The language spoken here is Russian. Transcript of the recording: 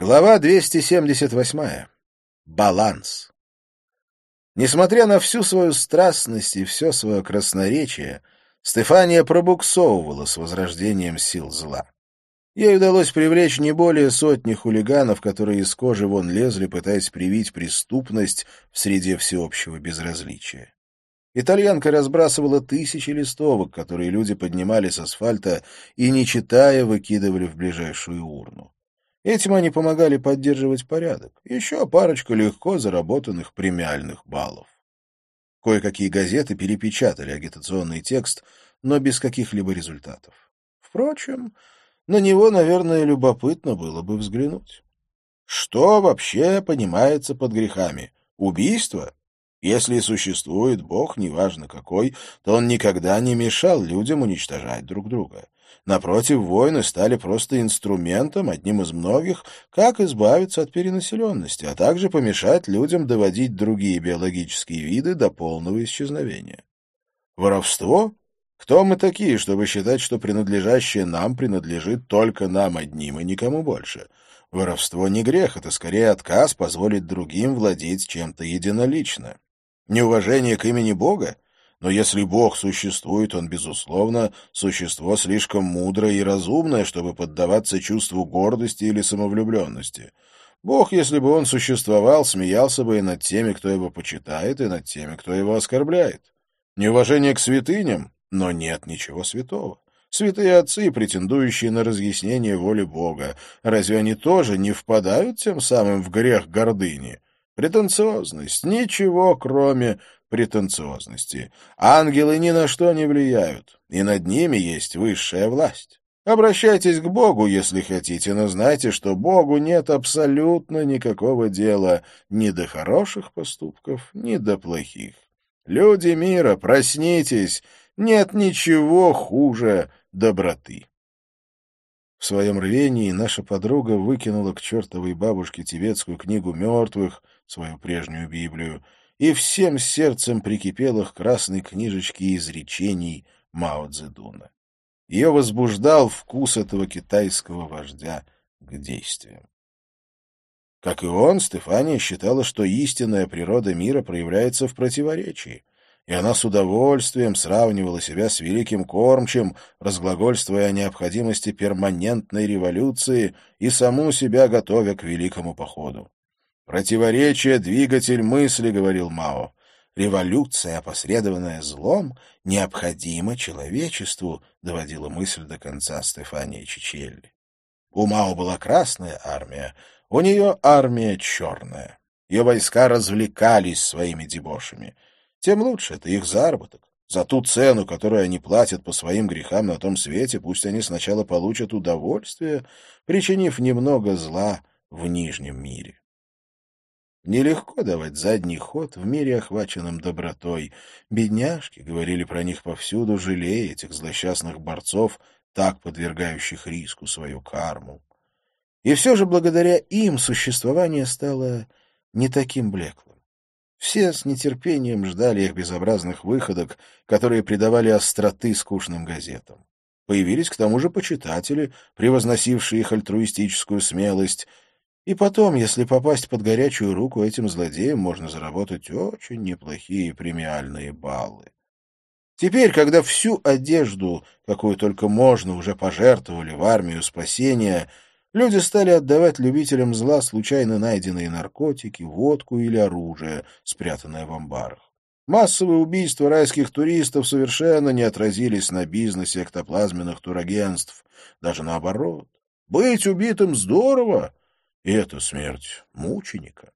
Глава 278. Баланс. Несмотря на всю свою страстность и все свое красноречие, Стефания пробуксовывала с возрождением сил зла. Ей удалось привлечь не более сотни хулиганов, которые из кожи вон лезли, пытаясь привить преступность в среде всеобщего безразличия. Итальянка разбрасывала тысячи листовок, которые люди поднимали с асфальта и, не читая, выкидывали в ближайшую урну. Этим они помогали поддерживать порядок. Еще парочка легко заработанных премиальных баллов. Кое-какие газеты перепечатали агитационный текст, но без каких-либо результатов. Впрочем, на него, наверное, любопытно было бы взглянуть. Что вообще понимается под грехами? Убийство? Если существует Бог, неважно какой, то он никогда не мешал людям уничтожать друг друга. Напротив, войны стали просто инструментом, одним из многих, как избавиться от перенаселенности, а также помешать людям доводить другие биологические виды до полного исчезновения. Воровство? Кто мы такие, чтобы считать, что принадлежащее нам принадлежит только нам одним и никому больше? Воровство не грех, это скорее отказ позволить другим владеть чем-то единолично. Неуважение к имени Бога? Но если Бог существует, он, безусловно, существо слишком мудрое и разумное, чтобы поддаваться чувству гордости или самовлюбленности. Бог, если бы он существовал, смеялся бы и над теми, кто его почитает, и над теми, кто его оскорбляет. Неуважение к святыням? Но нет ничего святого. Святые отцы, претендующие на разъяснение воли Бога, разве они тоже не впадают тем самым в грех гордыни? Претенциозность — ничего, кроме претенциозности. Ангелы ни на что не влияют, и над ними есть высшая власть. Обращайтесь к Богу, если хотите, но знайте, что Богу нет абсолютно никакого дела ни до хороших поступков, ни до плохих. Люди мира, проснитесь, нет ничего хуже доброты. В своем рвении наша подруга выкинула к чертовой бабушке тибетскую книгу мертвых, свою прежнюю Библию, и всем сердцем прикипела к красной книжечке изречений Мао Цзэдуна. Ее возбуждал вкус этого китайского вождя к действиям. Как и он, Стефания считала, что истинная природа мира проявляется в противоречии, и она с удовольствием сравнивала себя с великим кормчем, разглагольствуя о необходимости перманентной революции и саму себя готовя к великому походу. «Противоречие — двигатель мысли», — говорил Мао. «Революция, опосредованная злом, необходима человечеству», — доводила мысль до конца Стефания Чичелли. У Мао была красная армия, у нее армия черная. Ее войска развлекались своими дебошами. Тем лучше, это их заработок. За ту цену, которую они платят по своим грехам на том свете, пусть они сначала получат удовольствие, причинив немного зла в нижнем мире. Нелегко давать задний ход в мире, охваченном добротой. Бедняжки, говорили про них повсюду, жалея этих злосчастных борцов, так подвергающих риску свою карму. И все же благодаря им существование стало не таким блеклым. Все с нетерпением ждали их безобразных выходок, которые придавали остроты скучным газетам. Появились к тому же почитатели, превозносившие их альтруистическую смелость — и потом, если попасть под горячую руку этим злодеям, можно заработать очень неплохие премиальные баллы. Теперь, когда всю одежду, какую только можно, уже пожертвовали в армию спасения, люди стали отдавать любителям зла случайно найденные наркотики, водку или оружие, спрятанное в амбарах. Массовые убийства райских туристов совершенно не отразились на бизнесе эктоплазменных турагентств. Даже наоборот. Быть убитым здорово, и это смерть мученика.